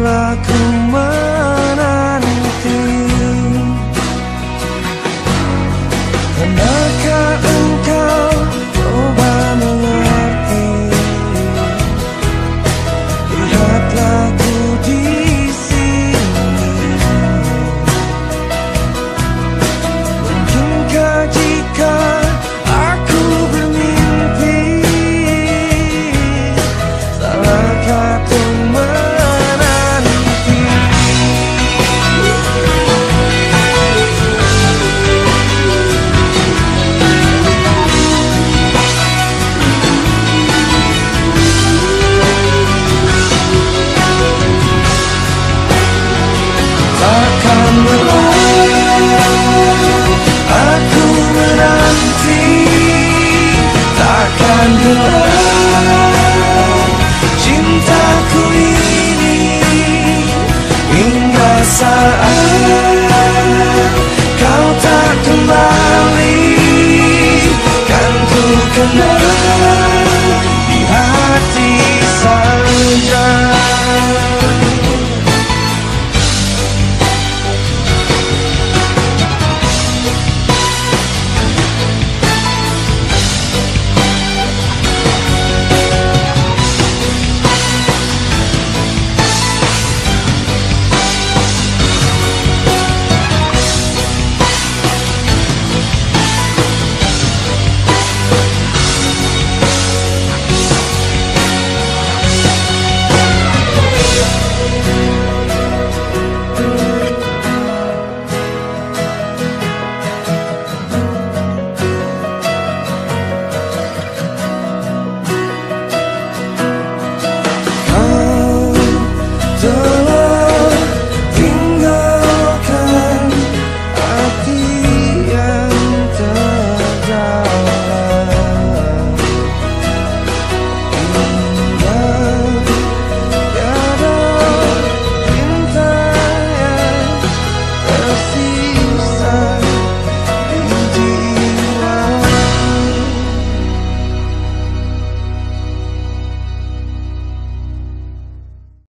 cintaku